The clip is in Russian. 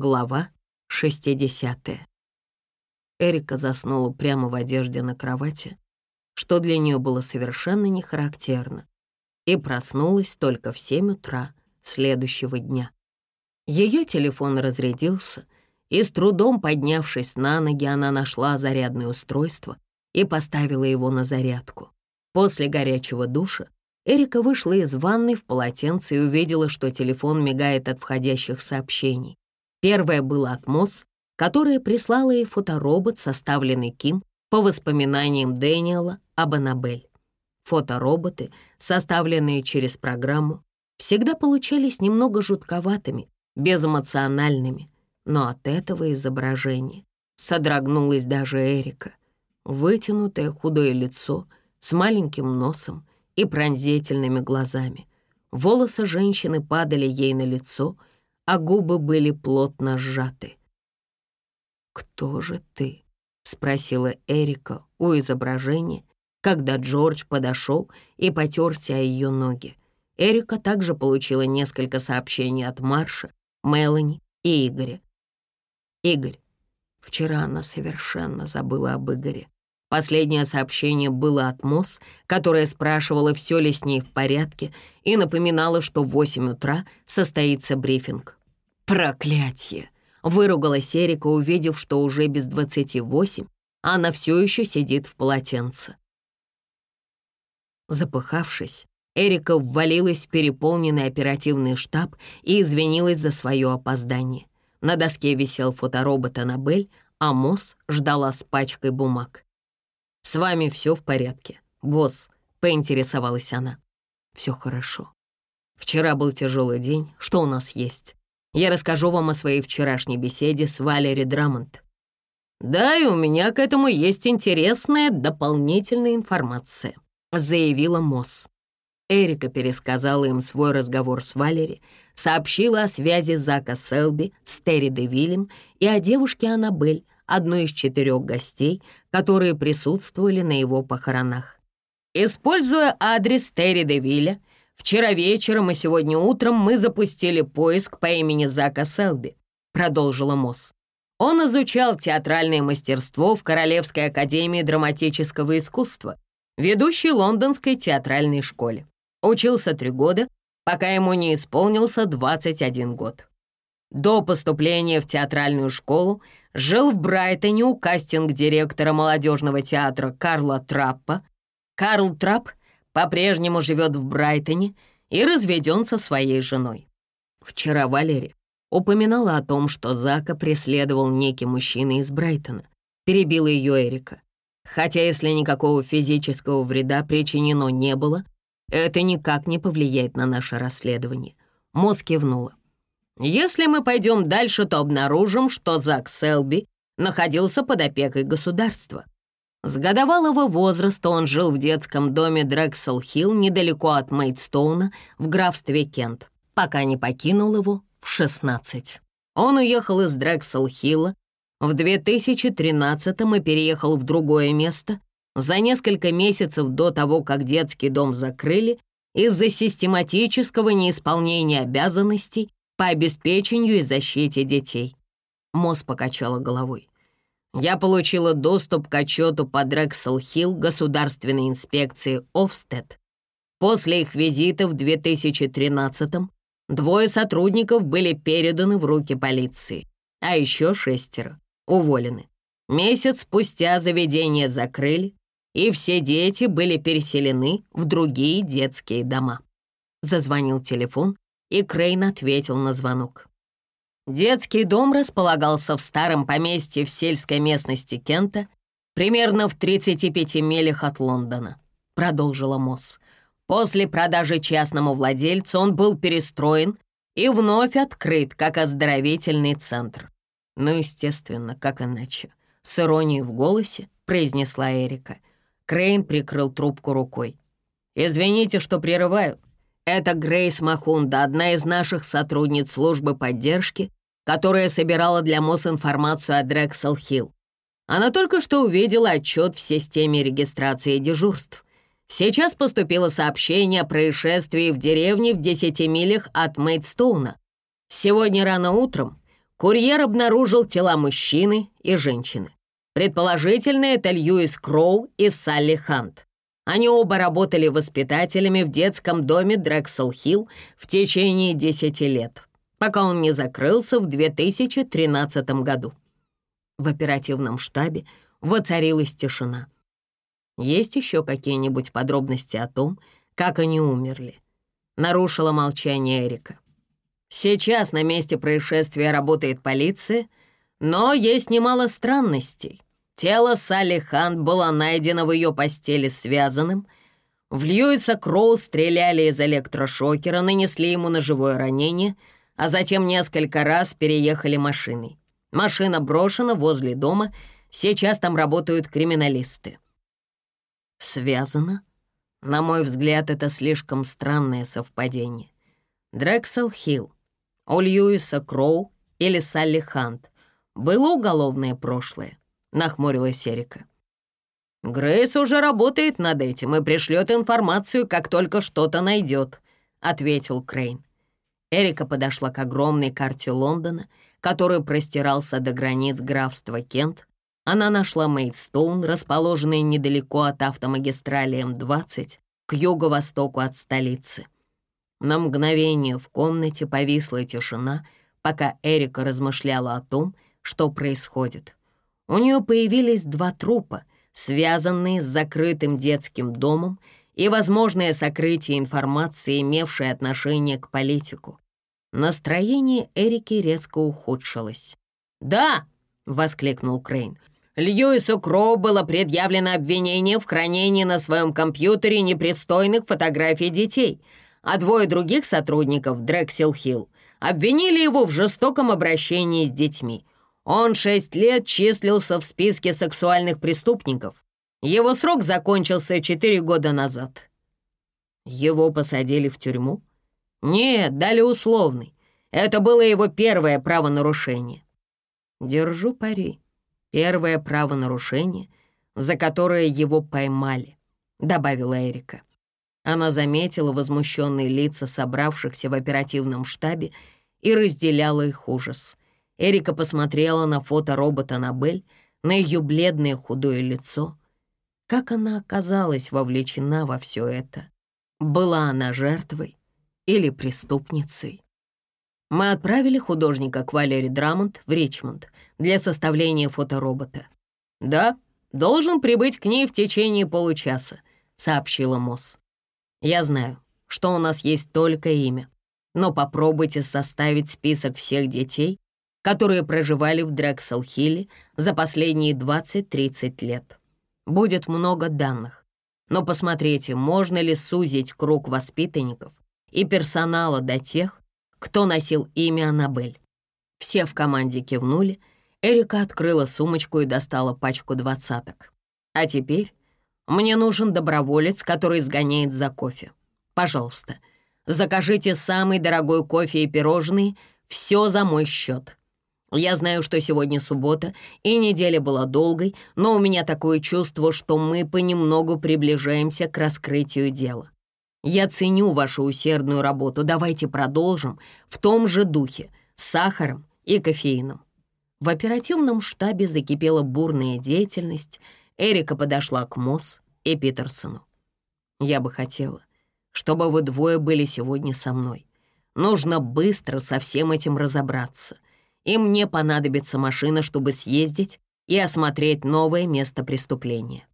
Глава 60. Эрика заснула прямо в одежде на кровати, что для нее было совершенно не характерно, и проснулась только в 7 утра следующего дня. Ее телефон разрядился, и с трудом поднявшись на ноги, она нашла зарядное устройство и поставила его на зарядку. После горячего душа Эрика вышла из ванной в полотенце и увидела, что телефон мигает от входящих сообщений. Первое было от Мосс, которая прислала ей фоторобот, составленный Ким по воспоминаниям Дэниела об Аннабель. Фотороботы, составленные через программу, всегда получались немного жутковатыми, безэмоциональными, но от этого изображения содрогнулась даже Эрика. Вытянутое худое лицо с маленьким носом и пронзительными глазами. Волосы женщины падали ей на лицо — а губы были плотно сжаты. «Кто же ты?» — спросила Эрика у изображения, когда Джордж подошел и потерся о ее ноги. Эрика также получила несколько сообщений от Марша, Мелани и Игоря. Игорь. Вчера она совершенно забыла об Игоре. Последнее сообщение было от Мосс, которая спрашивала, все ли с ней в порядке, и напоминала, что в 8 утра состоится брифинг. «Проклятье!» — выругалась Эрика, увидев, что уже без двадцати восемь она все еще сидит в полотенце. Запыхавшись, Эрика ввалилась в переполненный оперативный штаб и извинилась за свое опоздание. На доске висел фоторобот Аннабель, а Мосс ждала с пачкой бумаг. «С вами все в порядке, босс», — поинтересовалась она. «Все хорошо. Вчера был тяжелый день. Что у нас есть?» Я расскажу вам о своей вчерашней беседе с Валери Драмонт. Да, и у меня к этому есть интересная дополнительная информация, заявила Мосс. Эрика пересказала им свой разговор с Валери, сообщила о связи Зака Селби с Терри Девилем и о девушке Аннабель, одной из четырех гостей, которые присутствовали на его похоронах. Используя адрес Терри Девиля, Вчера вечером и сегодня утром мы запустили поиск по имени Зака Селби», — продолжила Мосс. Он изучал театральное мастерство в Королевской академии драматического искусства, ведущей лондонской театральной школе. Учился три года, пока ему не исполнился 21 год. До поступления в театральную школу жил в Брайтоне у кастинг-директора молодежного театра Карла Траппа. Карл Трапп по-прежнему живет в Брайтоне и разведен со своей женой. Вчера Валерия упоминала о том, что Зака преследовал некий мужчина из Брайтона. Перебила ее Эрика. Хотя если никакого физического вреда причинено не было, это никак не повлияет на наше расследование. Мозг кивнула. Если мы пойдем дальше, то обнаружим, что Зак Селби находился под опекой государства. С годовалого возраста он жил в детском доме Дрексел-Хилл недалеко от Мейдстоуна в графстве Кент, пока не покинул его в 16. Он уехал из Дрексел-Хилла в 2013 и переехал в другое место за несколько месяцев до того, как детский дом закрыли из-за систематического неисполнения обязанностей по обеспечению и защите детей. Мосс покачала головой. Я получила доступ к отчету по Дрексел-Хилл Государственной инспекции Офстед. После их визита в 2013-м двое сотрудников были переданы в руки полиции, а еще шестеро уволены. Месяц спустя заведение закрыли, и все дети были переселены в другие детские дома. Зазвонил телефон, и Крейн ответил на звонок. Детский дом располагался в старом поместье в сельской местности Кента, примерно в 35 милях от Лондона, продолжила Мосс. После продажи частному владельцу он был перестроен и вновь открыт как оздоровительный центр. Ну, естественно, как иначе. С иронией в голосе произнесла Эрика. Крейн прикрыл трубку рукой. «Извините, что прерываю. Это Грейс Махунда, одна из наших сотрудниц службы поддержки которая собирала для МОЗ информацию о Дрексел Хилл. Она только что увидела отчет в системе регистрации дежурств. Сейчас поступило сообщение о происшествии в деревне в 10 милях от Мейдстоуна. Сегодня рано утром курьер обнаружил тела мужчины и женщины. Предположительно, это Льюис Кроу и Салли Хант. Они оба работали воспитателями в детском доме Дрексел-Хилл в течение 10 лет, пока он не закрылся в 2013 году. В оперативном штабе воцарилась тишина. Есть еще какие-нибудь подробности о том, как они умерли? Нарушила молчание Эрика. Сейчас на месте происшествия работает полиция, но есть немало странностей. Тело Салли Хант было найдено в ее постели связанным. В Льюиса Кроу стреляли из электрошокера, нанесли ему ножевое ранение, а затем несколько раз переехали машиной. Машина брошена возле дома, сейчас там работают криминалисты. Связано? На мой взгляд, это слишком странное совпадение. Дрексел Хилл, у Льюиса Кроу или Салли Хант было уголовное прошлое, нахмурилась Эрика. Грейс уже работает над этим и пришлет информацию, как только что-то найдет, ответил Крейн. Эрика подошла к огромной карте Лондона, который простирался до границ графства Кент. Она нашла Мейдстоун, расположенный недалеко от автомагистрали М-20, к юго-востоку от столицы. На мгновение в комнате повисла тишина, пока Эрика размышляла о том, что происходит. У нее появились два трупа, связанные с закрытым детским домом и возможное сокрытие информации, имевшей отношение к политику. Настроение Эрики резко ухудшилось. «Да!» — воскликнул Крейн. Льюису Кроу было предъявлено обвинение в хранении на своем компьютере непристойных фотографий детей — а двое других сотрудников Дрексил Хилл обвинили его в жестоком обращении с детьми. Он шесть лет числился в списке сексуальных преступников. Его срок закончился четыре года назад. Его посадили в тюрьму? Нет, дали условный. Это было его первое правонарушение. Держу пари. Первое правонарушение, за которое его поймали, добавила Эрика. Она заметила возмущенные лица собравшихся в оперативном штабе и разделяла их ужас. Эрика посмотрела на фото робота Набель, на ее бледное худое лицо. Как она оказалась вовлечена во все это? Была она жертвой или преступницей? Мы отправили художника к Валери Драмонт в Ричмонд для составления фоторобота. «Да, должен прибыть к ней в течение получаса», — сообщила Мосс. Я знаю, что у нас есть только имя, но попробуйте составить список всех детей, которые проживали в Дрексел-Хилле за последние 20-30 лет. Будет много данных, но посмотрите, можно ли сузить круг воспитанников и персонала до тех, кто носил имя Аннабель. Все в команде кивнули, Эрика открыла сумочку и достала пачку двадцаток. А теперь мне нужен доброволец, который сгоняет за кофе. Пожалуйста, закажите самый дорогой кофе и пирожные, все за мой счет. Я знаю, что сегодня суббота, и неделя была долгой, но у меня такое чувство, что мы понемногу приближаемся к раскрытию дела. Я ценю вашу усердную работу, давайте продолжим в том же духе, с сахаром и кофеином. В оперативном штабе закипела бурная деятельность — Эрика подошла к Мосс и Питерсону. «Я бы хотела, чтобы вы двое были сегодня со мной. Нужно быстро со всем этим разобраться, и мне понадобится машина, чтобы съездить и осмотреть новое место преступления».